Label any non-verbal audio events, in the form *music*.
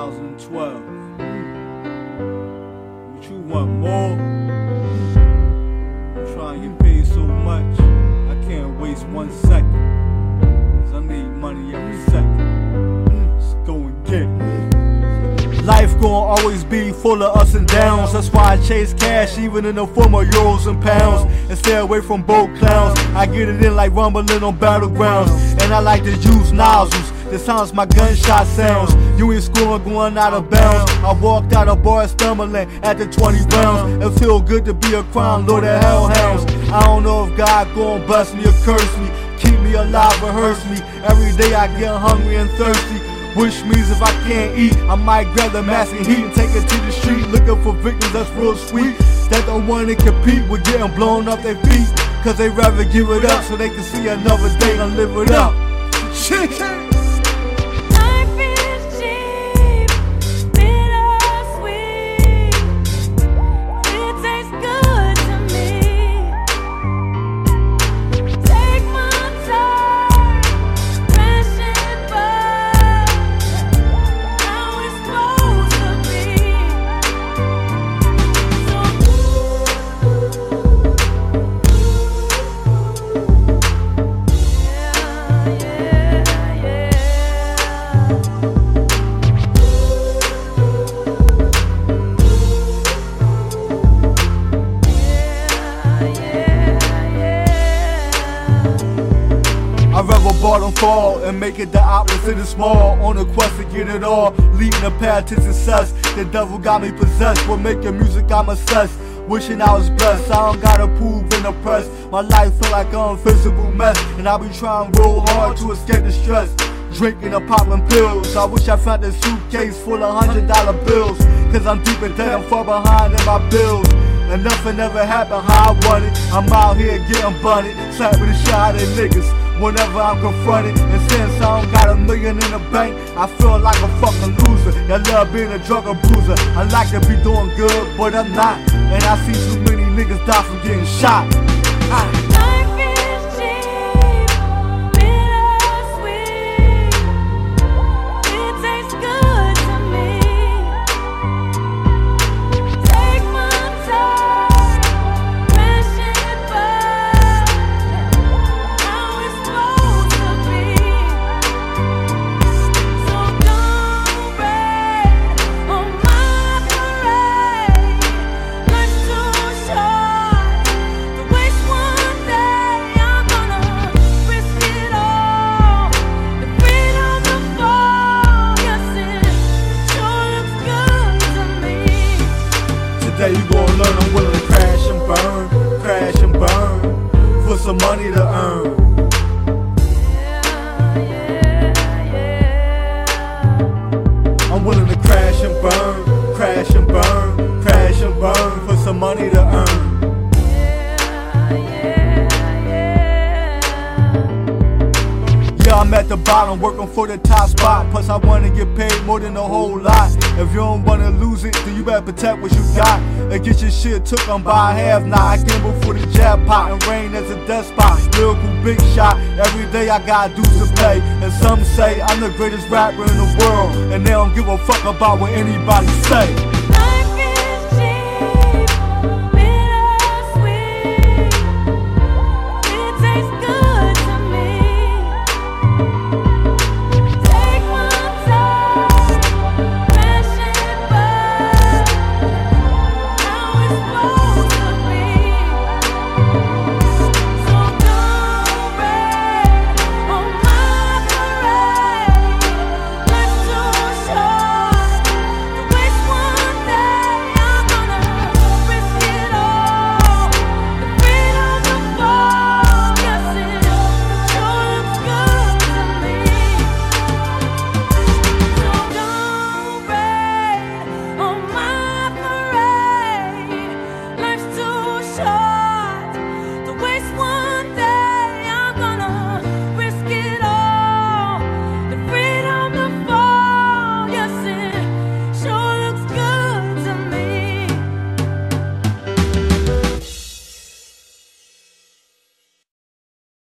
2012. What you want more? I'm trying to get paid so much, I can't waste one second. Cause I need money every second. Let's go and get it. Life gon' always be full of ups and downs. That's why I chase cash, even in the form of euros and pounds. And stay away from both clowns. I get it in like rumbling on battlegrounds. And I like to use nozzles. The sounds my gunshot sounds. You ain't scoring going out of bounds. I walked out of bar stumbling at the 20 rounds. It feel good to be a crown lord of hellhounds. I don't know if God gon' bless me or curse me. Keep me alive hurts me. Every day I get hungry and thirsty. Which means if I can't eat, I might grab the mask and heat and take it to the street looking for victims that's real sweet. That don't wanna compete with getting blown off their feet. Cause they rather give it up so they can see another day and live it up. *laughs* Shit. I'd rather bottom fall and make it the opposite of small. On a quest to get it all, leading the path to success. The devil got me possessed, for making music I'm obsessed. Wishing I was blessed, I don't gotta prove in the press. My life feel like an invisible mess, and I be trying real hard to escape the stress. Drinking and popping pills. I wish I found a suitcase full of hundred dollar bills. Cause I'm deep in debt, I'm far behind in my bills. And nothing ever happened how I wanted. I'm out here getting bunted, slapping the shot at niggas whenever I'm confronted. And since I don't got a million in the bank, I feel like a fucking loser. I love being a drug abuser. I like to be doing good, but I'm not. And I see too many niggas die from getting shot. Ah. Today you gon' learn I'm willing to crash and burn, crash and burn, for some money to earn. I'm willing to crash and burn, crash and burn, crash and burn, for some money to earn. The bottom, working for the top spot. Plus, I wanna get paid more than a whole lot. If you don't wanna lose it, then you better protect what you got. And get your shit took on by half. Now I gamble for the jackpot and rain as a despot. Lyrical big shot. Every day I got dues to pay. And some say I'm the greatest rapper in the world. And they don't give a fuck about what anybody say. Oh.